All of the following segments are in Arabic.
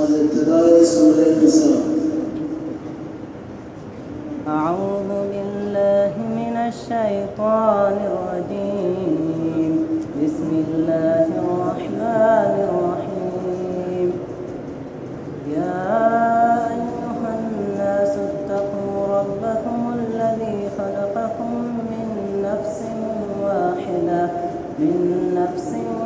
ابتدای سوره نساء أعوذ بالله من الشيطان الرجيم. بسم الله الرحمن الرحيم. يا أيها الناس اتقوا ربكم الذي خلقكم من نفس واحدة. من نفس واحدة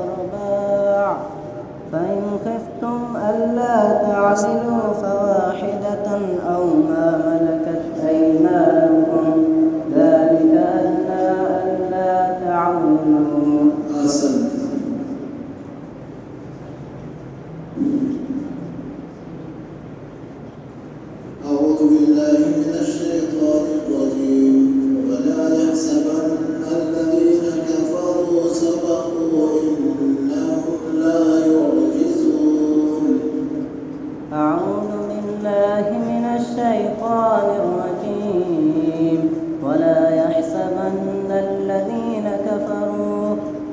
فإن خفتم ألا تعدلوا فواحدة أو ما ملكت أيمانكم. ذلك أدنى ألا تعولوا.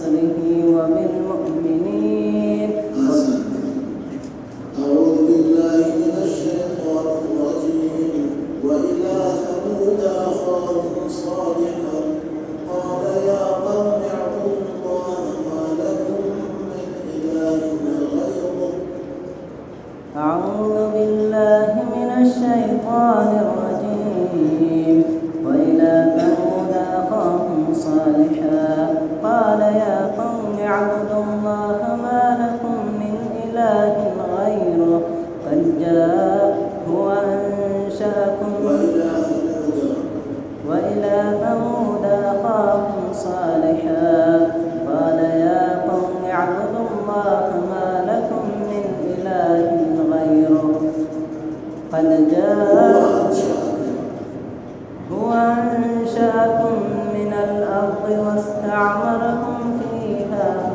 بنصره وبالمؤمنين. أعوذ بالله من الشيطان الرجيم. وإلى ثمود أخاهم صالحا قال يا قوم اعبدوا الله ما لكم من إله غيره. أعوذ بالله من الشيطان الرجيم. وإلى ثمود أخاهم صالحا. هو أنشأكم من الأرض واستعمركم فيها.